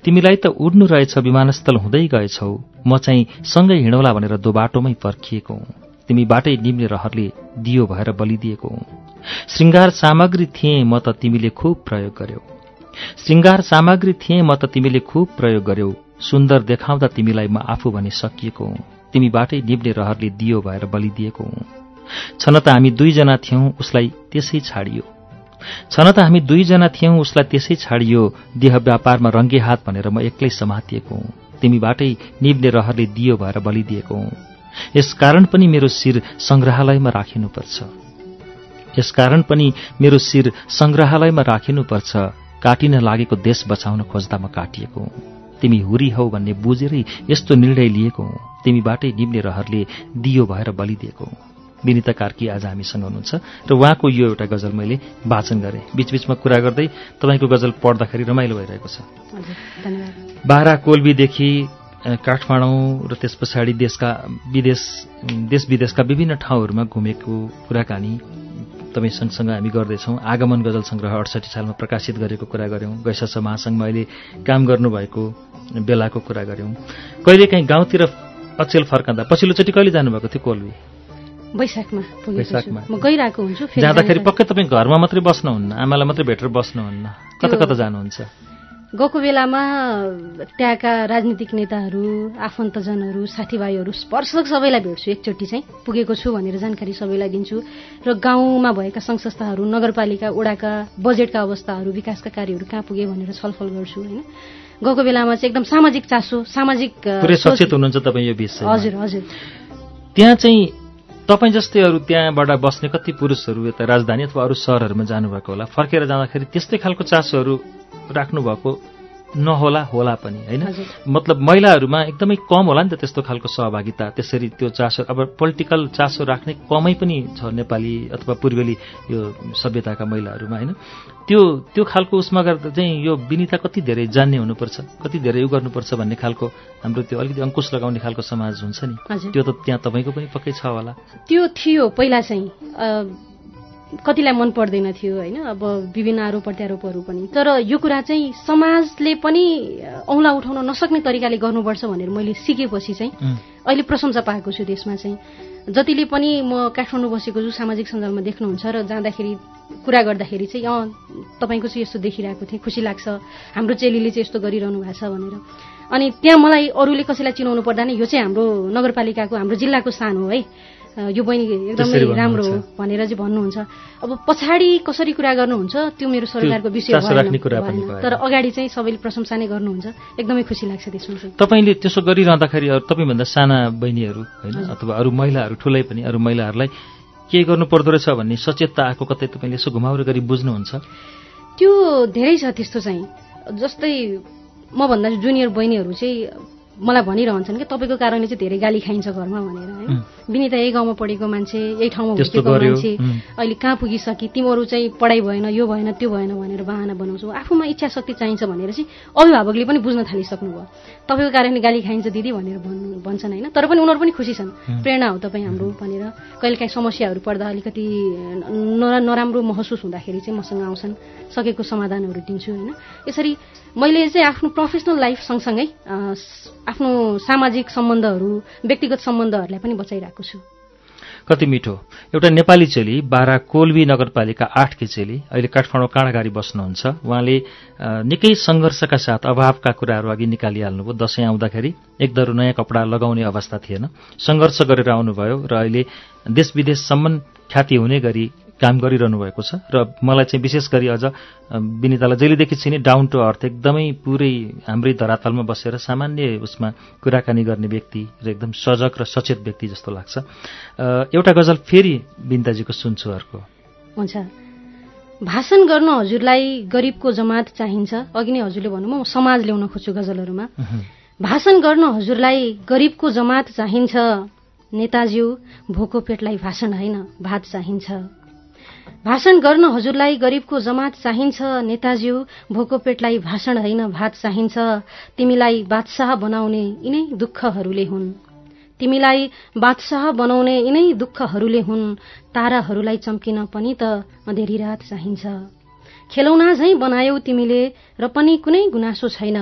तिमीलाई त उड्नु रहेछ विमानस्थल हुँदै गएछौ। म चाहिँ सँगै हिँडौला भनेर दो बाटोमै पर्खिएको हुँ। तिमीबाटै निम्ने रहरले दियो भएर बलिदिएको हुँ। श्रृङ्गार सामग्री थिएँ म त तिमीले खुब प्रयोग गर्यौ। श्रृङ्गार सामग्री थिएँ म त तिमीले खुब प्रयोग गर्यौ। सुन्दर देखाउँदा तिमीलाई म आफू भने सकिएको हुँ तिमीबाटै निब्ने रहरले दियो भएर बलिदिएको हुँ। छन त हामी दुईजना थियौं उसलाई त्यसै छाडियो। छन त हामी दुईजना थियौं उसलाई त्यसै छाडियो। देह व्यापारमा रङ्गे हात भनेर म एक्लै समातिएको हुँ। तिमीबाटै निब्ने रहरले दियो भएर बलिदिएको हुँ। यसकारण पनि मेरो शिर संग्रहालयमा राखिनुपर्छ। यसकारण पनि मेरो शिर संग्रहालयमा राखिनुपर्छ। काटिन लागेको देश बचाउन खोज्दा म काटिएको हुँ। तिमी हुरी हौ भन्ने बुझेरै यस्तो निर्णय लिएको हुँ। तिमीबाटै निम्ने रहरले दियो भएर बलिदिएको हुँ। विनिता कार्की आज हामीसँग हुनुहुन्छ। र उहाँको यो एउटा गजल मैले वाचन गरेँ। बीचबीचमा कुरा गर्दै तपाईँको गजल पढ्दाखेरि रमाइलो भइरहेको छ। बाह्र कोल्बीदेखि काठमाडौँ र त्यस पछाडि देशका विदेश देश विदेशका विभिन्न ठाउँहरूमा घुमेको कुराकानी तपाईँ सँगसँगै हामी गर्दैछौँ। आगमन गजल सङ्ग्रह अडसठी सालमा प्रकाशित गरेको कुरा गऱ्यौँ। गैसा महासङ्घमा अहिले काम गर्नुभएको बेलाको कुरा गऱ्यौँ। कहिलेकाहीँ गाउँतिर अचेल फर्काँदा पछिल्लोचोटि कहिले जानुभएको थियो कोल्बी? वैशाखमा वैशाखमा। म गइरहेको हुन्छु जाँदाखेरि पक्कै तपाईँ घरमा मात्रै बस्नुहुन्न आमालाई मात्रै भेटेर बस्नुहुन्न। कता कता जानुहुन्छ? गएको बेलामा त्यहाँका राजनीतिक नेताहरू आफन्तजनहरू साथीभाइहरू स्पर्शक सबैलाई भेट्छु एकचोटि चाहिँ। पुगेको छु भनेर जानकारी सबैलाई दिन्छु। र गाउँमा भएका सङ्घ संस्थाहरू नगरपालिका ओडाका बजेटका अवस्थाहरू विकासका कार्यहरू कहाँ पुगे भनेर छलफल गर्छु होइन। गएको बेलामा चाहिँ एकदम सामाजिक चासो सामाजिक सचेत हुनुहुन्छ तपाईँ यो विषय हजुर हजुर। त्यहाँ चाहिँ तपाईँ जस्तै अरू त्यहाँबाट बस्ने कति पुरुषहरू यता राजधानी अथवा अरू सहरहरूमा जानुभएको होला फर्केर जाँदाखेरि त्यस्तै खालको चासोहरू राख्नुभएको नहोला होला पनि होइन? मतलब महिलाहरूमा एकदमै कम होला नि त त्यस्तो खालको सहभागिता। त्यसरी त्यो चासो अब पोलिटिकल चासो राख्ने कमै पनि छ नेपाली अथवा पूर्वेली यो सभ्यताका महिलाहरूमा होइन? त्यो त्यो खालको उसमा गर्दा चाहिँ यो विनिता कति धेरै जान्ने हुनुपर्छ कति धेरै उ गर्नुपर्छ भन्ने खालको हाम्रो त्यो अलिकति अङ्कुश लगाउने खालको समाज हुन्छ नि। त्यो त त्यहाँ तपाईँको पनि पक्कै छ होला। त्यो थियो पहिला चाहिँ। कतिलाई मन पर्दैन थियो होइन? अब विभिन्न आरोप प्रत्यारोपहरू पनि। तर यो कुरा चाहिँ समाजले पनि औँला उठाउन नसक्ने तरिकाले गर्नुपर्छ भनेर मैले सिकेपछि चाहिँ अहिले प्रशंसा पाएको छु त्यसमा चाहिँ। जतिले पनि म काठमाडौँ बसेको छु सामाजिक सञ्जालमा देख्नुहुन्छ र जाँदाखेरि कुरा गर्दाखेरि चाहिँ अँ तपाईँको चाहिँ यस्तो देखिरहेको थिएँ खुसी लाग्छ। हाम्रो चेलीले चाहिँ यस्तो गरिरहनु भएको छ भनेर। अनि त्यहाँ मलाई अरूले कसैलाई चिनाउनु पर्दा नै यो चाहिँ हाम्रो नगरपालिकाको हाम्रो जिल्लाको सान हो है। यो बहिनी एकदमै राम्रो हो भनेर चाहिँ भन्नुहुन्छ। अब पछाडि कसरी कुरा गर्नुहुन्छ त्यो मेरो सरकारको विषय तर अगाडि चाहिँ सबैले प्रशंसा नै गर्नुहुन्छ। एकदमै खुसी लाग्छ त्यसमा चाहिँ। तपाईँले त्यसो गरिरहँदाखेरि तपाईँभन्दा साना बहिनीहरू होइन अथवा अरू महिलाहरू ठुलै पनि अरू महिलाहरूलाई के गर्नु पर्दो रहेछ भन्ने सचेतता आएको कतै तपाईँले यसो घुमाउरो गरी बुझ्नुहुन्छ? त्यो धेरै छ त्यस्तो चाहिँ। जस्तै मभन्दा जुनियर बहिनीहरू चाहिँ मलाई भनिरहन्छन् कि तपाईँको कारणले चाहिँ धेरै गाली खाइन्छ घरमा भनेर होइन विनिता यही गाउँमा पढेको मान्छे यही ठाउँमा हुर्केको गर्यो, मान्छे. अहिले कहाँ पुगिसके तिमीहरू चाहिँ पढाइ भएन यो भएन त्यो भएन भनेर बाहना बनाउँछौ। आफूमा इच्छा शक्ति चाहिन्छ भनेर चाहिँ अभिभावकले पनि बुझ्न थालिसक्नु भयो तपाईँको कारणले गाली खाइन्छ दिदी भनेर भन्नु भन्छन् होइन। तर पनि उनीहरू पनि खुसी छन्। प्रेरणा हो तपाईँ हाम्रो भनेर। कहिलेकाहीँ समस्याहरू पर्दा अलिकति नरा नराम्रो महसुस हुँदाखेरि चाहिँ मसँग आउँछन्। सकेको समाधानहरू दिन्छु होइन। यसरी मैले चाहिँ आफ्नो प्रोफेसनल लाइफ सँगसँगै आफ्नो सामाजिक सम्बन्धहरू व्यक्तिगत सम्बन्धहरूलाई पनि बचाइरहेको छु। कति मिठो। एउटा नेपाली चेली बारा कोल्बी नगरपालिका आठकी चेली अहिले काठमाडौँ काँडागारी बस्नुहुन्छ। उहाँले निकै सङ्घर्षका साथ अभावका कुराहरू अघि निकालिहाल्नुभयो। दसैँ आउँदाखेरि एकदरो नयाँ कपडा लगाउने अवस्था थिएन। सङ्घर्ष गरेर आउनुभयो र अहिले देश विदेशसम्म ख्याति हुने गरी काम गरिरहनु भएको छ र मलाई चाहिँ विशेष गरी अझ विनितालाई जहिलेदेखि छिने डाउन टु अर्थ एकदमै पुरै हाम्रै धरातलमा बसेर सामान्य उसमा कुराकानी गर्ने व्यक्ति र एकदम सजग र सचेत व्यक्ति जस्तो लाग्छ। एउटा गजल फेरि विनिताजीको सुन्छु अर्को। हुन्छ। भाषण गर्न हजुरलाई गरिबको जमात चाहिन्छ। अघि नै हजुरले भन्नुभयो म समाज ल्याउन खोज्छु गजलहरूमा। भाषण गर्न हजुरलाई गरिबको जमात चाहिन्छ। नेताज्यू भोको पेटलाई भाषण होइन भात चाहिन्छ। भाषण गर्न हजुरलाई गरिबको जमात चाहिन्छ नेताज्यू भोको पेटलाई भाषण होइन भात चाहिन्छ। तिमीलाई बादशाह बनाउने यिनै दुःखहरूले हुन्। तिमीलाई बादशाह बनाउने यिनै दुःखहरूले हुन्। ताराहरूलाई चम्किन पनि त अँधेरी रात चाहिन्छ। खेलौना झैँ बनायौ तिमीले र पनि कुनै गुनासो छैन।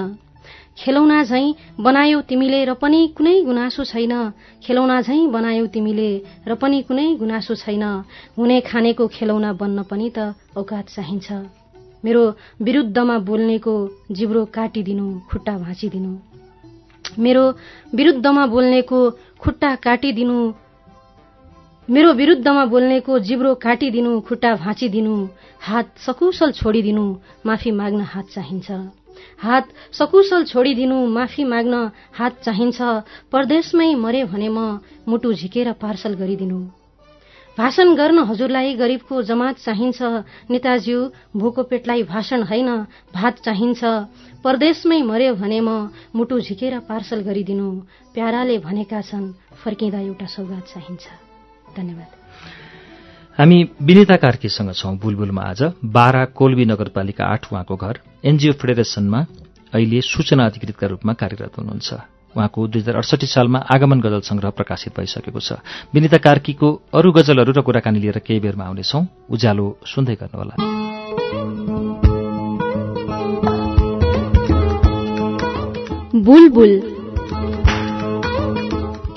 खेलौना झैँ बनायौ तिमीले र पनि कुनै गुनासो छैन। खेलौना झैँ बनायौ तिमीले र पनि कुनै गुनासो छैन। हुने खानेको खेलौना बन्न पनि त औकात चाहिन्छ। मेरो विरुद्धमा बोल्नेको जिब्रो काटिदिनु खुट्टा भाँचिदिनु। मेरो विरुद्धमा बोल्नेको खुट्टा काटिदिनु मेरो विरुद्धमा बोल्नेको जिब्रो काटिदिनु खुट्टा भाँचिदिनु हात सकुशल छोडिदिनु माफी माग्न हात चाहिन्छ। हात सकुशल छोडिदिनु माफी माग्न हात चाहिन्छ। परदेशमै मरे भने म मुटु झिकेर पार्सल गरिदिनु। भाषण गर्न हजुरलाई गरिबको जमात चाहिन्छ। नेताज्यू भोको पेटलाई भाषण होइन भात चाहिन्छ। परदेशमै मर्यो भने म मुटु झिकेर पार्सल गरिदिनु। प्याराले भनेका छन् फर्किँदा एउटा सौगात चाहिन्छ। धन्यवाद। हामी विनिता कार्कीसँग छौं। बुलबुलमा आज बारा कोल्बी नगरपालिका आठ उहाँको घर। एनजिओ फेडरेशनमा अहिले सूचना अधिकृतका रूपमा कार्यरत हुनुहुन्छ। उहाँको दुई हजार अडसठी सालमा आगमन गजल संग्रह प्रकाशित भइसकेको छ। विनिता कार्कीको अरू गजलहरू र कुराकानी लिएर केही बेरमा आउनेछौं। उज्यालो सुन्दै गर्नुहोला।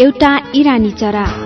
एउटा इरानी चरा।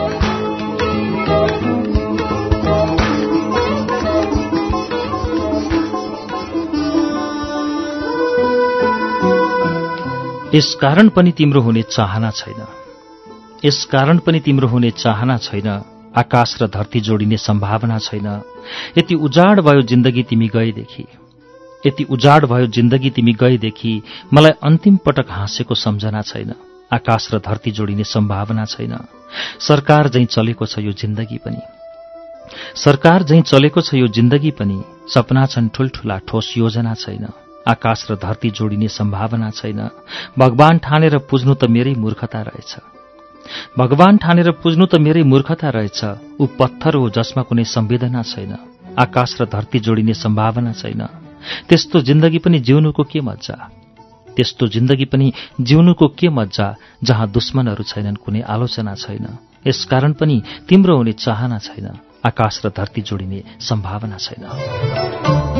यस कारण पनि तिम्रो हुने चाहना छैन। यस कारण पनि तिम्रो हुने चाहना छैन। आकाश र धरती जोडिने सम्भावना छैन। यति उजाड भयो जिन्दगी तिमी गएदेखि। यति उजाड भयो जिन्दगी तिमी गएदेखि मलाई अन्तिम पटक हाँसेको सम्झना छैन। आकाश र धरती जोडिने सम्भावना छैन। सरकार झैं चलेको छ यो जिन्दगी पनि। सरकार झैं चलेको छ यो जिन्दगी पनि। सपना छन् ठूल्ठूला ठोस योजना छैन। आकाश र धरती जोडिने सम्भावना छैन। भगवान ठानेर पुज्नु त मेरै मूर्खता रहेछ। भगवान ठानेर पुज्नु त मेरै मूर्खता रहेछ। ऊ पत्थर हो जसमा कुनै संवेदना छैन। आकाश र धरती जोडिने सम्भावना छैन। त्यस्तो जिन्दगी पनि जिउनुको के मजा त्यस्तो जिन्दगी पनि जिउनुको के मजा जहाँ दुश्मनहरू छैनन् कुनै आलोचना छैन। यसकारण पनि तिम्रो हुने चाहना छैन। आकाश र धरती जोडिने सम्भावना छैन।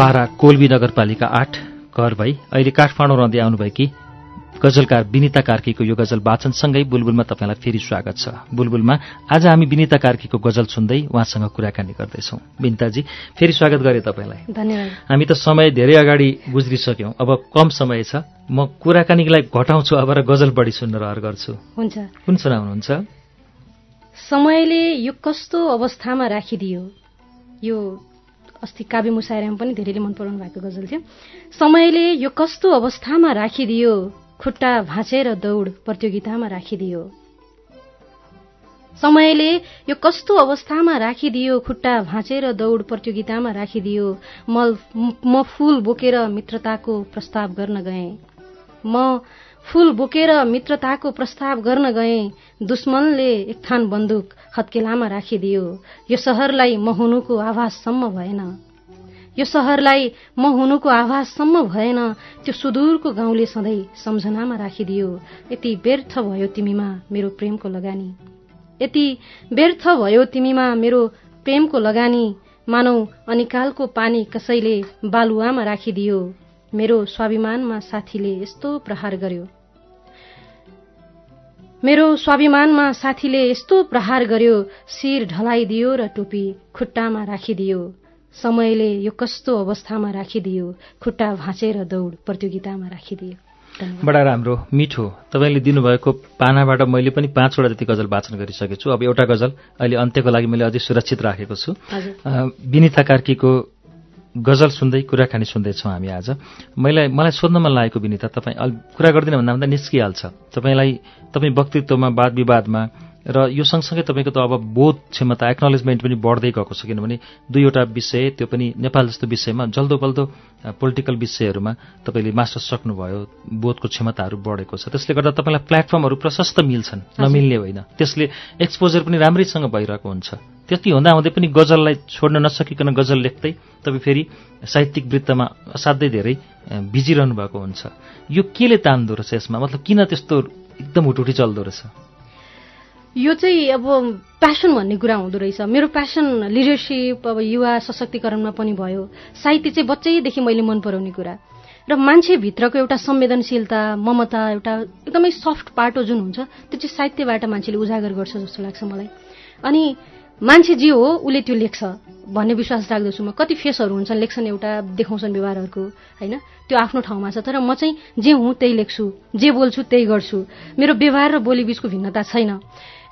बाह्र कोल्बी नगरपालिका आठ घर भई अहिले काठमाडौँ रहँदै आउनुभएकी गजलकार विनिता कार्कीको यो गजल वाचनसँगै बुलबुलमा तपाईँलाई फेरि स्वागत छ। बुलबुलमा आज हामी विनिता कार्कीको गजल सुन्दै उहाँसँग कुराकानी गर्दैछौँ। विनिताजी फेरि स्वागत गरेँ तपाईँलाई। धन्यवाद। हामी त समय धेरै अगाडि गुज्रिसक्यौँ। अब कम समय छ। म कुराकानीलाई घटाउँछु अब र गजल बढी सुन्न रहर गर्छु। हुन्छ। कुन सुनाउनुहुन्छ? समयले यो कस्तो अवस्थामा राखिदियो? यो अस्ति काव्य मुसायरामा पनि धेरैले मन पराउनु भएको गजल थियो। समयले यो कस्तो अवस्थामा राखिदियो? खुट्टा भाँचेर दौड प्रतियोगितामा राखिदियो। समयले यो कस्तो अवस्थामा राखिदियो? खुट्टा भाँचेर दौड प्रतियोगितामा राखिदियो। म फूल बोकेर मित्रताको प्रस्ताव गर्न गएँ। म फूल बोकेर मित्रताको प्रस्ताव गर्न गएँ दुश्मनले एकथान बन्दुक हत्केलामा राखिदियो। यो सहरलाई म हुनुको आभाससम्म भएन। यो सहरलाई म हुनुको आभाससम्म भएन त्यो सुदूरको गाउँले सधैँ सम्झनामा राखिदियो। यति व्यर्थ भयो तिमीमा मेरो प्रेमको लगानी। यति व्यर्थ भयो तिमीमा मेरो प्रेमको लगानी। मानौ अनिकालको पानी कसैले बालुवामा राखिदियो। मेरो स्वाभिमानमा साथीले यस्तो प्रहार गर्यो। मेरो स्वाभिमानमा साथीले यस्तो प्रहार गर्यो शिर ढलाइदियो र टोपी खुट्टामा राखिदियो। समयले यो कस्तो अवस्थामा राखिदियो खुट्टा भाँचेर दौड प्रतियोगितामा राखिदियो। बडा राम्रो मिठो। तपाईँले दिनुभएको पानाबाट मैले पनि पाँचवटा जति गजल वाचन गरिसकेको छु अब एउटा गजल अहिले अन्त्यको लागि मैले अझै सुरक्षित राखेको छु। विनिता कार्कीको गजल सुन्दै कुराकानी सुन्दैछौँ हामी आज। मैले मलाई सोध्न मन लागेको विनिता तपाईँ कुरा गर्दिनँ भन्दा भन्दा निस्किहाल्छ। तपाईँलाई तपाईँ वक्तित्वमा वाद विवादमा र यो सँगसँगै तपाईँको त अब बोध क्षमता एक्नोलेजमेन्ट पनि बढ्दै गएको छ किनभने दुईवटा विषय त्यो पनि नेपाल जस्तो विषयमा जल्दो बल्दो पोलिटिकल विषयहरूमा तपाईँले मास्टर्स सक्नुभयो बोधको क्षमताहरू बढेको छ। त्यसले गर्दा तपाईँलाई प्लेटफर्महरू प्रशस्त मिल्छन् नमिल्ने होइन। त्यसले एक्सपोजर पनि राम्रैसँग भइरहेको हुन्छ। त्यति हुँदाहुँदै पनि गजललाई छोड्न नसकिकन गजल लेख्दै तपाईँ फेरि साहित्यिक वृत्तमा असाध्यै धेरै बिजिरहनु भएको हुन्छ। यो केले तान्दो रहेछ यसमा? मतलब किन त्यस्तो एकदम हुटुटी चल्दो रहेछ? यो चाहिँ अब प्यासन भन्ने कुरा हुँदो रहेछ। मेरो प्यासन लिडरसिप अब युवा सशक्तिकरणमा पनि भयो। साहित्य चाहिँ बच्चैदेखि मैले मन पराउने कुरा। र मान्छेभित्रको एउटा संवेदनशीलता ममता एउटा एकदमै सफ्ट पाटो जुन हुन्छ त्यो चाहिँ साहित्यबाट मान्छेले उजागर गर्छ जस्तो लाग्छ मलाई। अनि मान्छे जे हो उसले त्यो लेख्छ भन्ने विश्वास राख्दछु म। कति फेसहरू हुन्छन् लेख्छन् एउटा देखाउँछन् व्यवहारहरूको होइन? त्यो आफ्नो ठाउँमा छ। तर म चाहिँ जे हुँ त्यही लेख्छु। जे बोल्छु त्यही गर्छु। मेरो व्यवहार र बोली बिचको भिन्नता छैन।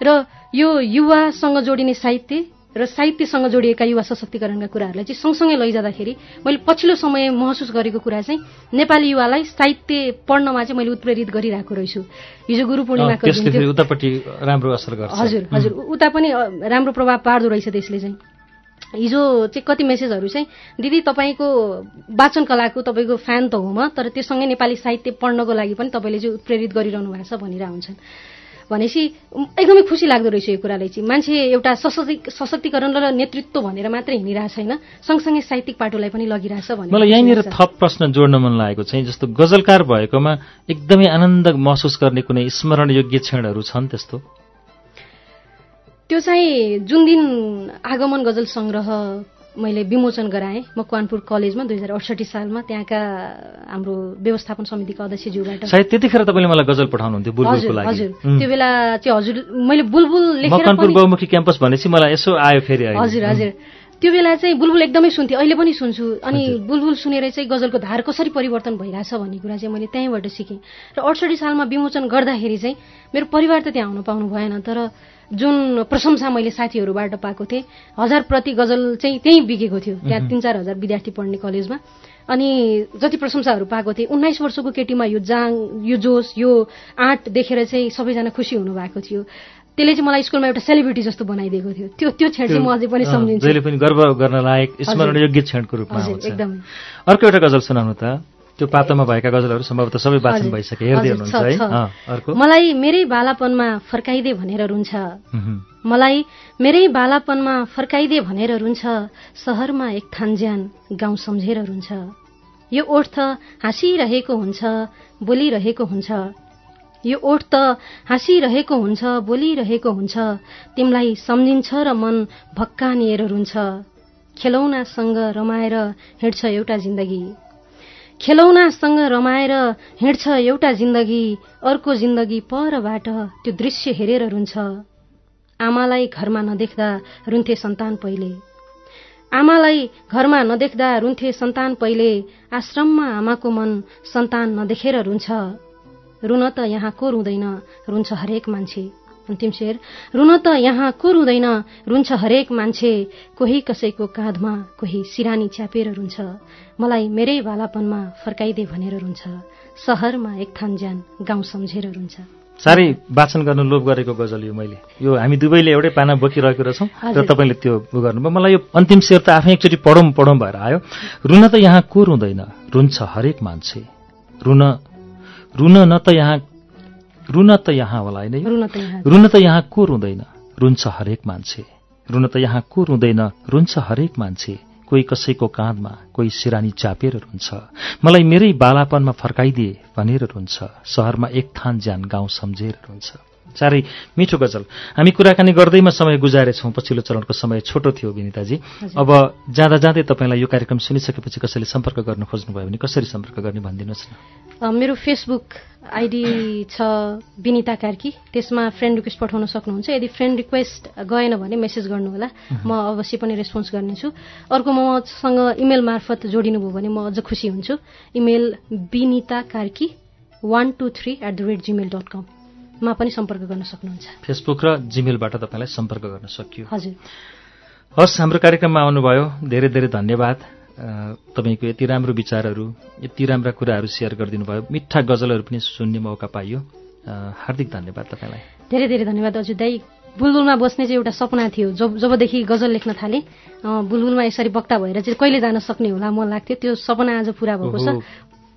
र यो युवासँग जोडिने साहित्य र साहित्यसँग जोडिएका युवा सशक्तिकरणका कुराहरूलाई चाहिँ सँगसँगै लैजाँदाखेरि मैले पछिल्लो समय महसुस गरेको कुरा चाहिँ नेपाली युवालाई साहित्य पढ्नमा चाहिँ मैले उत्प्रेरित गरिरहेको रहेछु। हिजो गुरु पूर्णिमाको उतापट्टि राम्रो असर गर्छ। हजुर हजुर। उता पनि राम्रो प्रभाव पार्दो रहेछ त्यसले चाहिँ। हिजो चाहिँ कति मेसेजहरू चाहिँ दिदी तपाईँको वाचन कलाको तपाईँको फ्यान त हो म तर त्योसँगै नेपाली साहित्य पढ्नको लागि पनि तपाईँले चाहिँ उत्प्रेरित गरिरहनु भएको छ भनिरह हुन्छन्। भनेपछि एकदमै खुसी लाग्दो रहेछ यो कुराले चाहिँ। मान्छे एउटा सशक्ति सशक्तिकरण र नेतृत्व भनेर मात्रै हिँडिरहेको छैन। सँगसँगै साहित्यिक पाटोलाई पनि लगिरहेछ भन्ने मलाई यहीँनिर। थप प्रश्न जोड्न मन लागेको चाहिँ जस्तो गजलकार भएकोमा एकदमै आनन्द महसुस गर्ने कुनै स्मरणयोग्य क्षणहरू छन् त्यस्तो? त्यो चाहिँ जुन दिन आगमन गजल सङ्ग्रह मैले विमोचन गराएँ मकवानपुर कलेजमा दुई हजार अडसठी सालमा त्यहाँका हाम्रो व्यवस्थापन समितिका अध्यक्षज्यूबाट। सायद त्यतिखेर तपाईँले मलाई गजल पठाउनुहुन्थ्यो बुलबुलको लागि। हजुर. त्यो बेला चाहिँ हजुर मैले बुलबुल लेखेर बहुमुखी क्याम्पस भनेपछि मलाई यसो आयो फेरि। हजुर हजुर। त्यो बेला चाहिँ बुलबुल एकदमै सुन्थेँ अहिले पनि सुन्छु। अनि बुलबुल सुनेर चाहिँ गजलको धार कसरी परिवर्तन भइरहेछ भन्ने कुरा चाहिँ मैले त्यहीँबाट सिकेँ। र अडसठी सालमा विमोचन गर्दाखेरि चाहिँ मेरो परिवार त त्यहाँ आउनु पाउनु भएन तर जुन प्रशंसा मैले साथीहरूबाट पाएको थिएँ हजार प्रति गजल चाहिँ त्यहीँ बिकेको थियो त्यहाँ तिन चार हजार विद्यार्थी पढ्ने कलेजमा। अनि जति प्रशंसाहरू पाएको थिएँ उन्नाइस वर्षको केटीमा यो जाङ यो जोस यो आँट देखेर चाहिँ सबैजना खुसी हुनुभएको थियो। त्यसले चाहिँ मलाई स्कुलमा एउटा सेलिब्रिटी जस्तो बनाइदिएको थियो। त्यो त्यो क्षण चाहिँ म अझै पनि सम्झिन्छु। गर्व गर्न लायक स्मरणयोग्य क्षणको रूपमा एकदमै। अर्को एउटा गजल सुनाउनु त। त्यो पातोमा भएका गजलहरू सम्भवतः सबै वाचन भइसके। हेर्दै हुनुहुन्छ है। अर्को। मलाई मेरै बालापनमा फर्काइदे भनेर रुन्छ। मलाई मेरै बालापनमा फर्काइदे भनेर रुन्छ। सहरमा एक थान्ज्यान गाउँ सम्झेर रुन्छ। यो ओठ त हाँसिरहेको हुन्छ बोलिरहेको हुन्छ। यो ओठ त हाँसिरहेको हुन्छ बोलिरहेको हुन्छ। तिमीलाई सम्झिन्छ र मन भक्कानिएर रुन्छ। खेलौनासँग रमाएर हिँड्छ एउटा जिन्दगी। खेलौनासँग रमाएर हिँड्छ एउटा जिन्दगी अर्को जिन्दगी परबाट त्यो दृश्य हेरेर रुन्छ। आमालाई घरमा नदेख्दा रुन्थे सन्तान पहिले। आमालाई घरमा नदेख्दा रुन्थे सन्तान पहिले आश्रममा आमाको मन सन्तान नदेखेर रुन्छ। रुन त यहाँ को रुँदैन रुन्छ हरेक मान्छे। अन्तिम शेर रुन त यहाँ को रुँदैन रुन्छ हरेक मान्छे। कोही कसैको काँधमा कोही सिरानी च्यापेर रुन्छ। मलाई मेरै बालापनमा फर्काइदे भनेर रुन्छ। सहरमा एक थान ज्यान गाउँ सम्झेर रुन्छ। साह्रै वाचन गर्न लोभ गरेको गजल यो मैले। यो हामी दुवैले एउटै पाना बोकिरहेको रहेछौँ र तपाईँले त्यो गर्नुभयो। मलाई यो अन्तिम शेर त आफै एकचोटि पढौँ पढौँ भएर आयो। रुन त यहाँ को रुँदैन रुन्छ हरेक मान्छे। रुन रुन न त यहाँ रुन त यहाँ होला होइन यो? रुन त यहाँ। रुन त यहाँ को रुँदैन रुन्छ हरेक मान्छे। रुन त यहाँ को रुँदैन रुन्छ हरेक मान्छे। कोही कसैको काँधमा कोही सिरानी चापेर रुन्छ। मलाई मेरै बालापनमा फर्काइदिए भनेर रुन्छ। सहरमा एक थान ज्यान गाउँ सम्झेर रुन्छ। साह्रै मिठो गजल। हामी कुराकानी गर्दैमा समय गुजारेछौँ। पछिल्लो चरणको समय छोटो थियो विनिताजी। अब जाँदा जाँदै तपाईँलाई यो कार्यक्रम सुनिसकेपछि कसैले सम्पर्क गर्न खोज्नुभयो भने कसरी सम्पर्क गर्ने भनिदिनुहोस् न। मेरो फेसबुक आइडी छ विनिता कार्की। त्यसमा फ्रेन्ड रिक्वेस्ट पठाउन सक्नुहुन्छ। यदि फ्रेन्ड रिक्वेस्ट गएन भने मेसेज गर्नुहोला। म अवश्य पनि रेस्पोन्स गर्नेछु। अर्को मसँग इमेल मार्फत जोडिनुभयो भने म अझ खुसी हुन्छु। Email Binita Karki one two three at the rate Gmail dot कममा पनि सम्पर्क गर्न सक्नुहुन्छ। फेसबुक र जिमेलबाट तपाईँलाई सम्पर्क गर्न सकियो। हजुर। हस् हाम्रो कार्यक्रममा आउनुभयो। धेरै धेरै धन्यवाद। तपाईँको यति राम्रो विचारहरू यति राम्रा कुराहरू सेयर गरिदिनु भयो मिठा गजलहरू पनि सुन्ने मौका पाइयो। हार्दिक धन्यवाद तपाईँलाई। धेरै धेरै धन्यवाद। हजुर दाई बुलबुलमा बस्ने चाहिँ एउटा सपना थियो। जब जबदेखि गजल लेख्न थालेँ बुलबुलमा यसरी वक्ता भएर चाहिँ कहिले जान सक्ने होला मन लाग्थ्यो। त्यो सपना आज पुरा भएको छ।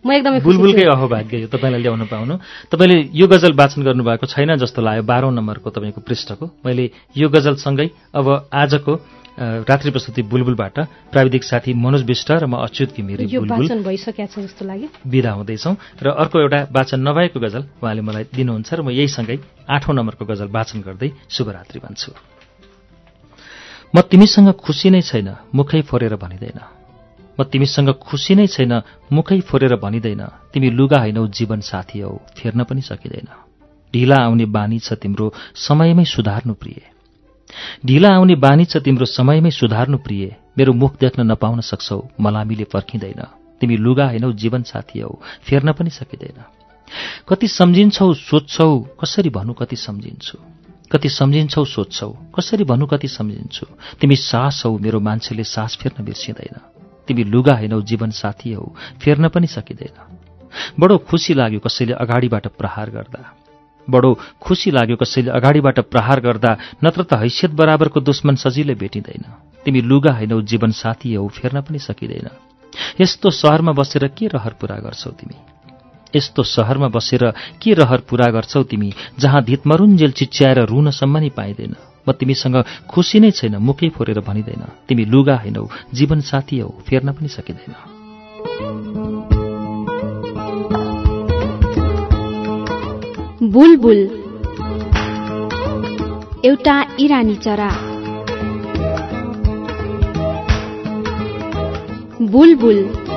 म एकदमै बुलबुलकै। अहोभाग्य यो तपाईँलाई ल्याउन पाउनु। तपाईँले यो गजल वाचन गर्नुभएको छैन जस्तो लाग्यो बाह्रौँ नम्बरको तपाईँको पृष्ठको। मैले यो गजलसँगै अब आजको रात्रि प्रस्तुति बुलबुलबाट प्राविधिक साथी मनोज विष्ट र म अच्युत घिमिरे वाचन भइसकेको छ जस्तो लाग्यो। विदा हुँदैछौँ र अर्को एउटा वाचन नभएको गजल उहाँले मलाई दिनुहुन्छ र म यहीसँगै आठौँ नम्बरको गजल वाचन गर्दै शुभरात्रि भन्छु। म तिमीसँग खुसी नै छैन मुखै फोरेर भनिँदैन। म तिमीसँग खुसी नै छैन मुखै फोरेर भनिँदैन। तिमी लुगा होइनौ जीवन साथी हौ फेर्न पनि सकिँदैन। ढिला आउने बानी छ तिम्रो समयमै सुधार्नु प्रिय। ढिला आउने बानी छ तिम्रो समयमै सुधार्नु प्रिय। मेरो मुख देख्न नपाउन सक्छौ मलामीले पर्खिँदैन। तिमी लुगा होइनौ जीवन साथी हौ फेर्न पनि सकिँदैन। कति सम्झिन्छौ सोध्छौ कसरी भनु कति सम्झिन्छु? कति सम्झिन्छौ सोध्छौ कसरी भनु कति सम्झिन्छु? तिमी सास हौ मेरो मान्छेले सास फेर्न बिर्सिँदैन। तिमी लुगा होइनौ जीवन साथी हौ फेर्न पनि सकिँदैन। बडो खुसी लाग्यो कसैले अगाडिबाट प्रहार गर्दा। बडो खुसी लाग्यो कसैले अगाडिबाट प्रहार गर्दा नत्र त हैसियत बराबरको दुश्मन सजिलै भेटिँदैन। तिमी लुगा होइनौ जीवन साथी हौ फेर्न पनि सकिँदैन। यस्तो सहरमा बसेर के रहर पूरा गर्छौ तिमी? यस्तो सहरमा बसेर के रहर पूरा गर्छौ तिमी जहाँ धितमरुन्जेल चिच्याएर रुनसम्म नि पाइँदैन? म तिमीसँग खुसी नै छैन मुखै फोरेर भनिँदैन। तिमी लुगा होइनौ जीवन साथी हौ फेर्न पनि सकिँदैन। बुलबुल। एउटा इरानी चरा। बुलबुल।